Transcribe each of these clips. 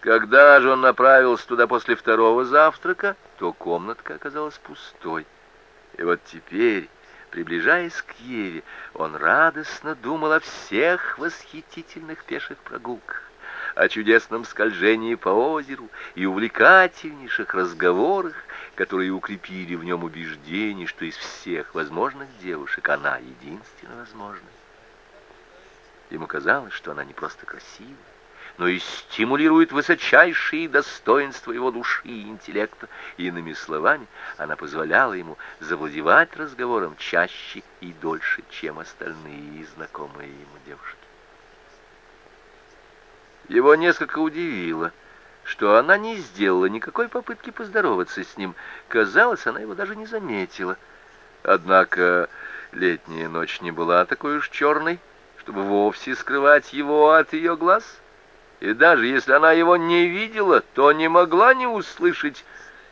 Когда же он направился туда после второго завтрака, то комнатка оказалась пустой. И вот теперь, приближаясь к Еве, он радостно думал о всех восхитительных пеших прогулках, о чудесном скольжении по озеру и увлекательнейших разговорах, которые укрепили в нем убеждение, что из всех возможных девушек она единственно возможная. Ему казалось, что она не просто красива, но и стимулирует высочайшие достоинства его души и интеллекта. Иными словами, она позволяла ему завладевать разговором чаще и дольше, чем остальные знакомые ему девушки. Его несколько удивило, что она не сделала никакой попытки поздороваться с ним. Казалось, она его даже не заметила. Однако летняя ночь не была такой уж черной, чтобы вовсе скрывать его от ее глаз. И даже если она его не видела, то не могла не услышать,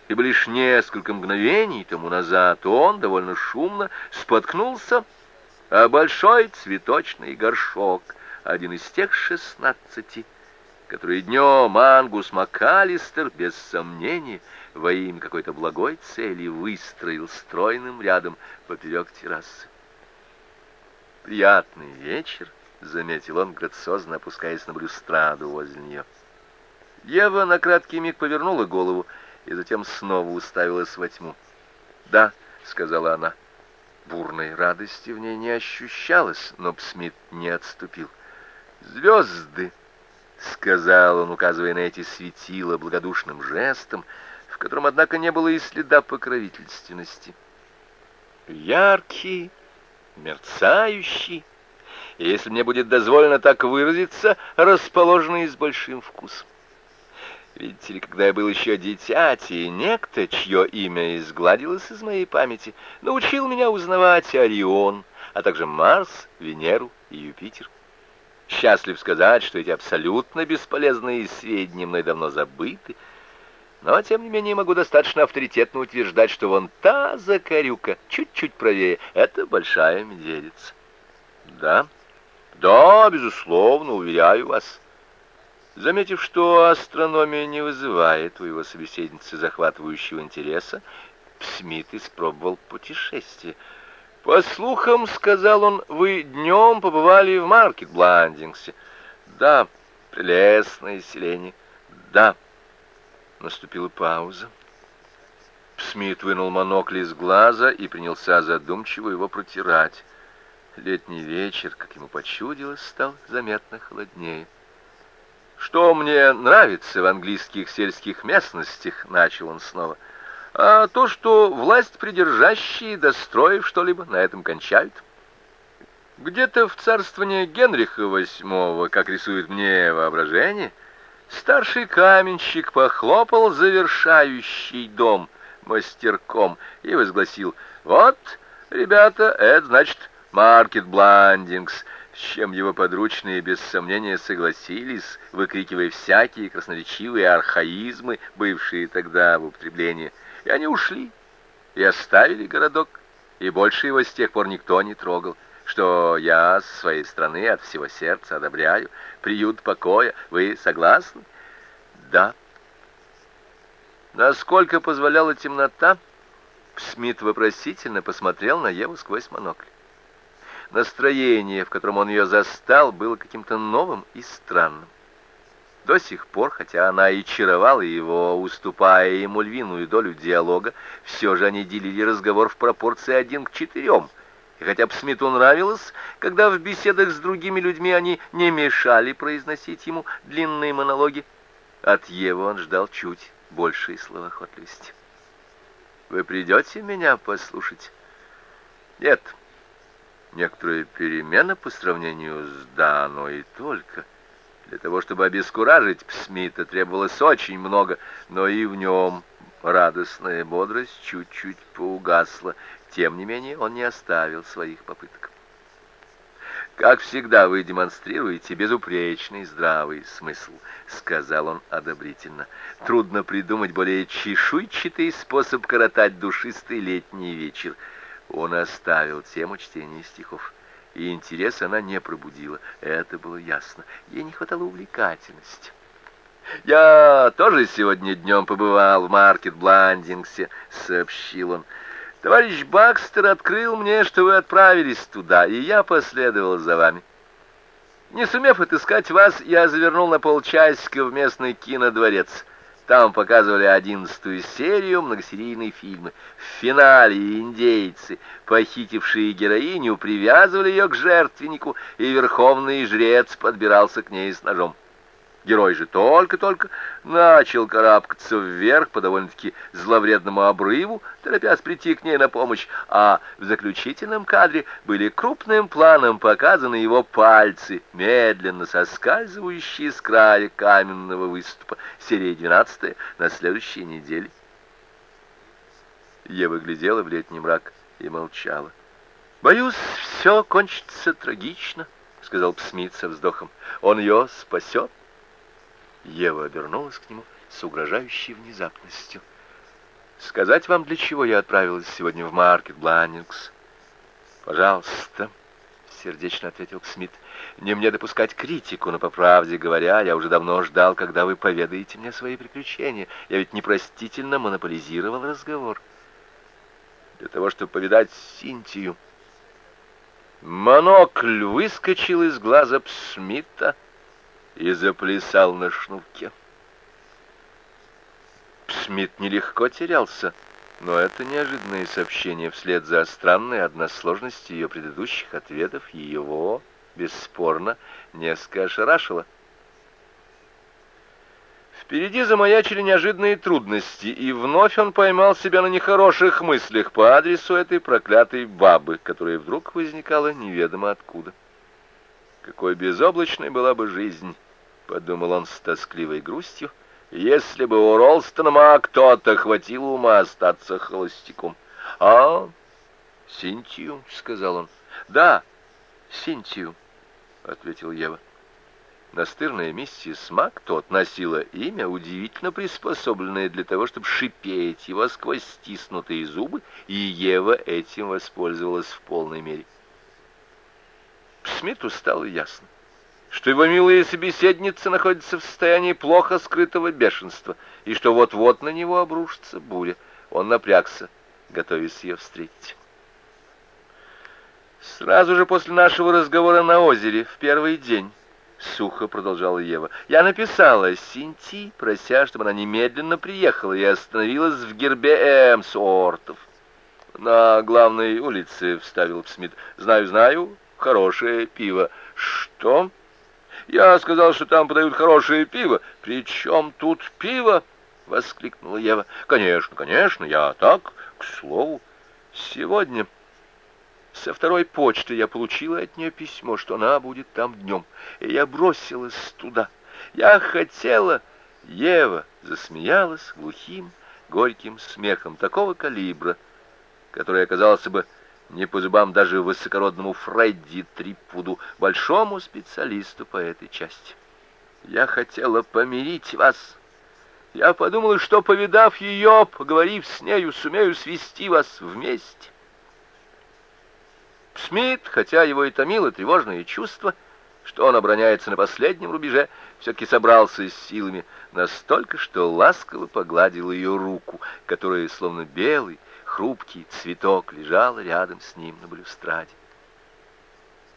ибо лишь несколько мгновений тому назад он довольно шумно споткнулся а большой цветочный горшок, один из тех шестнадцати, которые днем Ангус МакАлистер, без сомнения, во имя какой-то благой цели выстроил стройным рядом поперек террасы. «Приятный вечер», — заметил он, грациозно опускаясь на блюстраду возле нее. Ева на краткий миг повернула голову и затем снова уставилась во тьму. «Да», — сказала она. Бурной радости в ней не ощущалось, но Псмит не отступил. «Звезды», — сказал он, указывая на эти светила благодушным жестом, в котором, однако, не было и следа покровительственности. «Яркие», мерцающий, если мне будет дозволено так выразиться, расположенный с большим вкусом. Видите ли, когда я был еще дитяти, некто, чье имя изгладилось из моей памяти, научил меня узнавать Орион, а также Марс, Венеру и Юпитер. Счастлив сказать, что эти абсолютно бесполезные сведения мной давно забыты, но, тем не менее, могу достаточно авторитетно утверждать, что вон та закорюка, чуть-чуть правее, это большая медведица. Да, да, безусловно, уверяю вас. Заметив, что астрономия не вызывает у его собеседницы захватывающего интереса, Смит испробовал путешествие. «По слухам, — сказал он, — вы днем побывали в Маркет-Бландингсе. Да, прелестное селение. Да, Наступила пауза. Смит вынул монокль из глаза и принялся задумчиво его протирать. Летний вечер, как ему почудилось, стал заметно холоднее. «Что мне нравится в английских сельских местностях», — начал он снова, — «а то, что власть придержащие, достроив что-либо, на этом кончают». Где-то в царствовании Генриха VIII, как рисует мне воображение, — Старший каменщик похлопал завершающий дом мастерком и возгласил «Вот, ребята, это значит Маркет Бландингс», с чем его подручные без сомнения согласились, выкрикивая всякие красноречивые архаизмы, бывшие тогда в употреблении. И они ушли и оставили городок, и больше его с тех пор никто не трогал что я с своей стороны от всего сердца одобряю. Приют покоя. Вы согласны? Да. Насколько позволяла темнота, Смит вопросительно посмотрел на Еву сквозь монокль. Настроение, в котором он ее застал, было каким-то новым и странным. До сих пор, хотя она и чаровала его, уступая ему львиную долю диалога, все же они делили разговор в пропорции один к четырем — и хотя бы Смиту нравилось, когда в беседах с другими людьми они не мешали произносить ему длинные монологи, от Евы он ждал чуть большей словоохотливости. «Вы придете меня послушать?» «Нет». Некоторая перемена по сравнению с «да», но и только. Для того, чтобы обескуражить Смита, требовалось очень много, но и в нем радостная бодрость чуть-чуть поугасла, тем не менее, он не оставил своих попыток. «Как всегда вы демонстрируете безупречный здравый смысл», — сказал он одобрительно. «Трудно придумать более чешуйчатый способ коротать душистый летний вечер». Он оставил тему чтения стихов. И интерес она не пробудила, это было ясно. Ей не хватало увлекательности. «Я тоже сегодня днем побывал в маркет Бландингсе», — сообщил он. «Товарищ Бакстер открыл мне, что вы отправились туда, и я последовал за вами. Не сумев отыскать вас, я завернул на полчасика в местный кинодворец». Там показывали одиннадцатую серию многосерийной фильмы. В финале индейцы, похитившие героиню, привязывали ее к жертвеннику, и верховный жрец подбирался к ней с ножом. Герой же только-только начал карабкаться вверх по довольно-таки зловредному обрыву, торопясь прийти к ней на помощь, а в заключительном кадре были крупным планом показаны его пальцы, медленно соскальзывающие с края каменного выступа. Серия 12 на следующей неделе. Ева глядела в летний мрак и молчала. «Боюсь, все кончится трагично», — сказал Псмит со вздохом. «Он ее спасет». Ева обернулась к нему с угрожающей внезапностью. «Сказать вам, для чего я отправилась сегодня в маркет Бланнингс?» «Пожалуйста», — сердечно ответил Смит. «Не мне допускать критику, но, по правде говоря, я уже давно ждал, когда вы поведаете мне свои приключения. Я ведь непростительно монополизировал разговор. Для того, чтобы повидать Синтию». Монокль выскочил из глаза Смита, — и заплясал на шнурке. Смит нелегко терялся, но это неожиданное сообщение вслед за странной односложностью ее предыдущих ответов его, бесспорно, несколько ошарашило. Впереди замаячили неожиданные трудности, и вновь он поймал себя на нехороших мыслях по адресу этой проклятой бабы, которая вдруг возникала неведомо откуда. Какой безоблачной была бы жизнь, — подумал он с тоскливой грустью, — если бы у Ролстона кто-то хватило ума остаться холостяком. — А, Синтию, — сказал он. — Да, Синтию, — ответил Ева. Настырная миссис Мак тот носила имя, удивительно приспособленное для того, чтобы шипеть его сквозь стиснутые зубы, и Ева этим воспользовалась в полной мере. Смиту стало ясно что его милая собеседница находится в состоянии плохо скрытого бешенства, и что вот-вот на него обрушится буря. Он напрягся, готовясь ее встретить. «Сразу же после нашего разговора на озере, в первый день», — сухо продолжала Ева, — «я написала Синти, прося, чтобы она немедленно приехала и остановилась в гербе Эмсортов». «На главной улице», — вставил Смит. «Знаю, знаю, хорошее пиво». «Что?» Я сказал, что там подают хорошее пиво. При чем тут пиво? — воскликнула Ева. «Конечно, конечно, я так, к слову. Сегодня со второй почты я получила от нее письмо, что она будет там днем, и я бросилась туда. Я хотела...» Ева засмеялась глухим, горьким смехом такого калибра, который оказался бы не по зубам даже высокородному Фредди Трипуду, большому специалисту по этой части. Я хотела помирить вас. Я подумала, что, повидав ее, поговорив с нею, сумею свести вас вместе. Смит, хотя его и томило тревожное чувство, что он обороняется на последнем рубеже, все-таки собрался с силами настолько, что ласково погладил ее руку, которая, словно белый, хрупкий цветок лежал рядом с ним на балюстраде.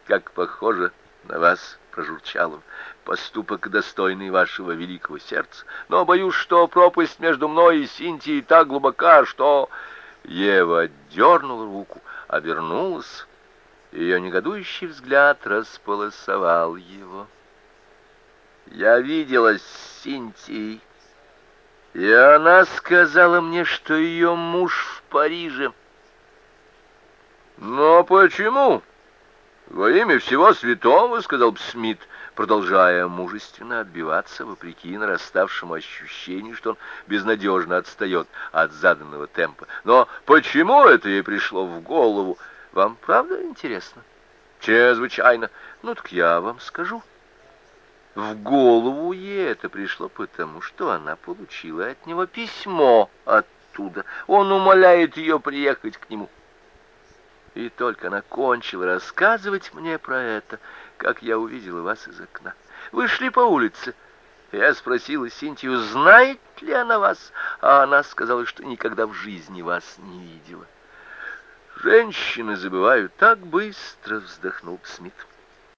«Как похоже на вас!» — прожурчал он. «Поступок, достойный вашего великого сердца. Но боюсь, что пропасть между мной и Синтией так глубока, что...» Ева отдернула руку, обернулась. Ее негодующий взгляд располосовал его. «Я виделась с Синтией», и она сказала мне, что ее муж Париже. «Но почему?» «Во имя всего святого», — сказал Смит, продолжая мужественно отбиваться, вопреки нараставшему ощущению, что он безнадежно отстает от заданного темпа. «Но почему это ей пришло в голову? Вам правда интересно?» «Чрезвычайно. Ну так я вам скажу». В голову ей это пришло потому, что она получила от него письмо оттуда. Он умоляет ее приехать к нему. И только она кончила рассказывать мне про это, как я увидела вас из окна. Вы шли по улице. Я спросила Синтию, знает ли она вас, а она сказала, что никогда в жизни вас не видела. «Женщины забывают так быстро», — вздохнул Смит.